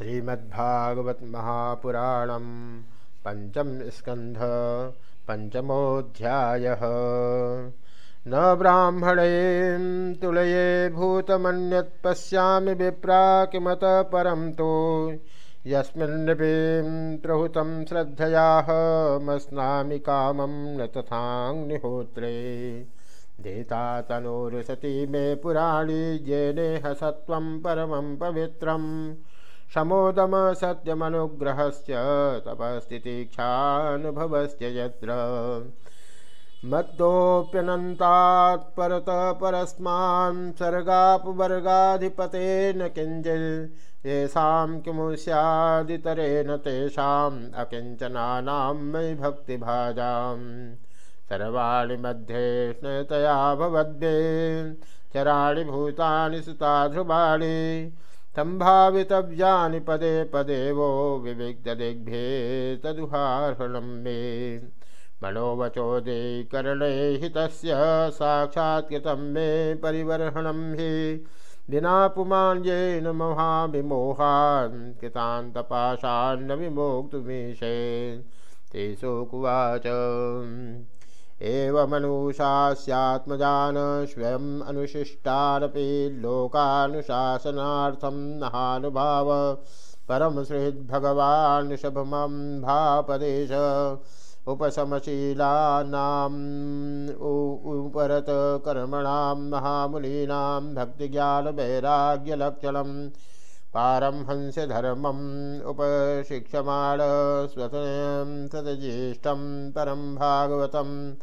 श्रीमद्भागवत महापुराण पंचम स्कंध पंचमोध्याय न ब्राह्मणे तुलये भूतमन्यत् विप्रा किमत परं तो। यस्मिन्नपीं प्रहुतं कामं न तथाग्निहोत्रे। देता तनोरुसती मे पुराणी, येनेह सत्त्वं परमं पवित्रम्। शमोदम सत्यमनुग्रहस्य तपस्तितीक्षानुभवस्य यत्र। मत्तोऽप्यनन्तात् परतः परस्मान् सर्गापवर्गाधिपतेन किञ्चित् येषां किमु स्यादितरेण तेषाम् अकिञ्चनानां मयि भक्तिभाजाम्। सर्वाणि मध्ये स्नेतया भवद्भे, चराणि भूतानि सुता ध्रुवाणि संभावितव्यानि पदे पदे वो विविग्धदिग्भ्ये तदुहार्हणं मे। मनोवचोदे करणे हितस्य साक्षात्कृतं मे परिवर्हणं हि। विना पुमान्येन महाविमोहान् कृतान्तपाशान्न विमोक्तुमीशे तेषुकुवाच एवमनुशास्यात्मजान स्वयम् अनुशिष्टानपि लोकानुशासनार्थं महानुभाव। परमसृद्भगवान् शुभमं भापदेश उपशमशीलानाम् उपरतकर्मणां महामुनीनां भक्तिज्ञानवैराग्यलक्षणं पारमहंस्यधर्मम् उपशिक्षमाण स्वतयं सतज्येष्ठं परं भागवतं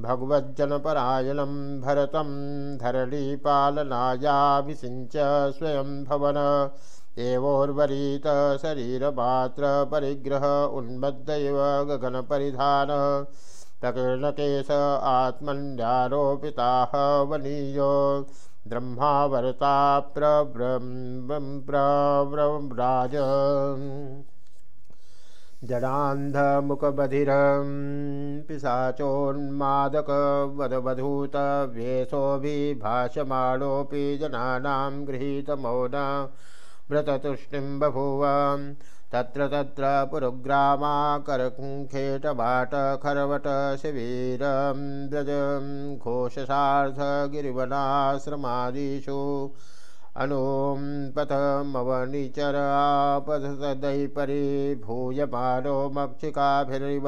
भगवज्जनपरायणं भरतं धरणीपालनायाभिषिञ्च स्वयं भवन। एवोर्वरीत शरीरमात्रपरिग्रह उन्मद्द इव गगनपरिधानः। प्रकीर्णकेश आत्मन्यारोपिताः वनीयो। ब्रह्मावरता प्रव्रव्राज जडान्धमुखबधिरं पिशाचोन्मादकवधवधूतव्येषोऽभिभाषमाणोऽपि जनानां गृहीतमौन व्रततुष्टिं बभूव। तत्र तत्र पुरुग्रामाकरखेटभाटखरवट शिवीरं व्रज घोषसार्धगिरिवनाश्रमादिषु। अनों पथमवनिचरापथदैपरिभूयमानो मक्षिकाभिरिव।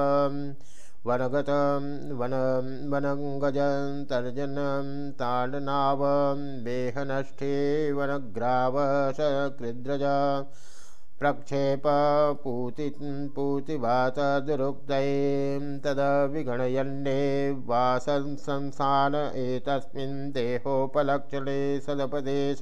वनगतं वन वनङ्गजन्तर्जनं ताडनावं वेहनष्ठे वनग्रावसकृद्रज प्रक्षेपपूति पूतिवातदुरुक्तैं तदविगणयन्ने वासंसान एतस्मिन् देहोपलक्षणे सदपदेश।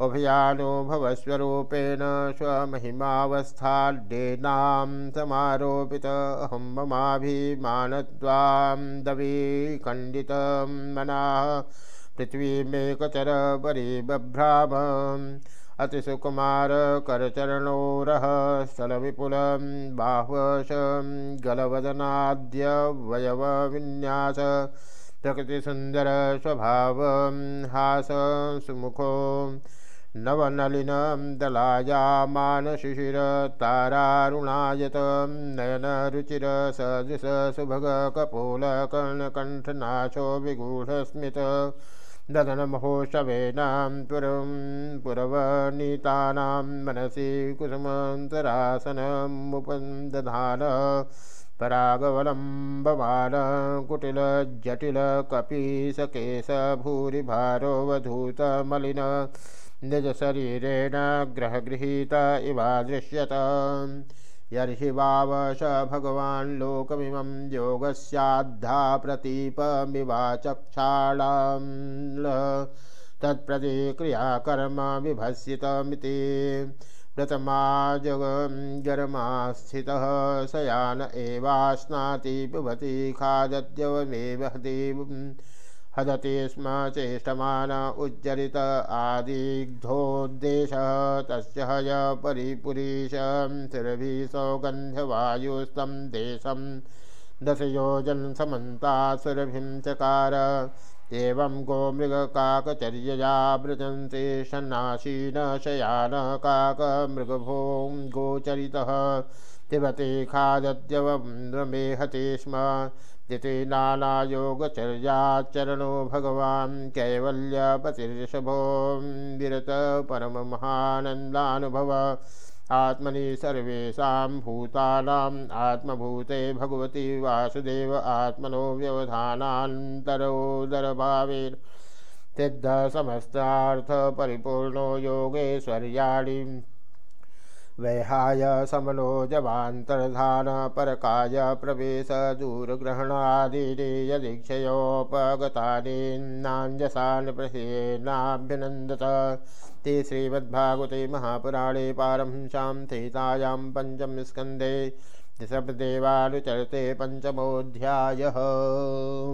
उभयानुभवस्वरूपेण स्वमहिमावस्थाड्येनां समारोपित। अहं ममाभिमानत्वां दवीखण्डितं मनाः। पृथ्वीमेकचर परिबभ्रामम् अतिसुकुमारकरचरणोरः स्थलविपुलं बाह्वशं गलवदनाद्यवयवविन्यास प्रकृतिसुन्दरस्वभावं हास सुमुखो नवनलिनं दलायामानशिशिरतारारुणायतं नयनरुचिरसदृशसुभगकपोलकर्णकण्ठनाशो विगूढस्मित। ददनमहोत्सवेनां पुरं पुरवनीतानां मनसि कुसुमन्तरासनमुपदधान परागवलम्बमान कुटिलजटिलकपीशकेशभूरिभारोऽवधूतमलिन निजशरीरेण ग्रहगृहीत इवादृश्यत। यर्हि वाव स भगवान् लोकमिमं योगस्याद्धा प्रतीपमिवाचक्षाणां तत्प्रतिक्रियाकर्म विभस्यतमिति व्रतमाजगरमास्थितः शयान एवाश्नाति पिबति खादद्यवमेव हतिं हदति स्म चेष्टमान उज्जरित आदिग्धोद्देशः। तस्य हय परिपुरीशं स्थिरभिः सौगन्ध्यवायुस्तं देशं दशयोजनसमन्तात् सुरभिं चकार। एवं गोमृगकाकचर्यया व्रजन्ते सन्नासीन शयान काकमृगभों गोचरितः। तिबते खादद्यवमेहते स्म दिति नानायोगचर्याचरणो भगवान् कैवल्यपतिर्षभो विरत परममहानन्दानुभव। आत्मनि सर्वेषां भूतानाम् आत्मभूते भगवती वासुदेव आत्मनो व्यवधानान्तरोदरभावेन सिद्धसमस्तार्थपरिपूर्णो योगेश्वर्याणि। वैहाय समनोजवान्तर्धान परकाय प्रवेश दूरग्रहणादीनि यदीक्षयोपगतानि नाञ्जसान् प्रसेनाभ्यनन्दत ते श्रीमद्भागवते महापुराणे पारमहंस्यां सहितायां पञ्चमस्कन्धे ऋषभदेवानुचरते पञ्चमोऽध्यायः।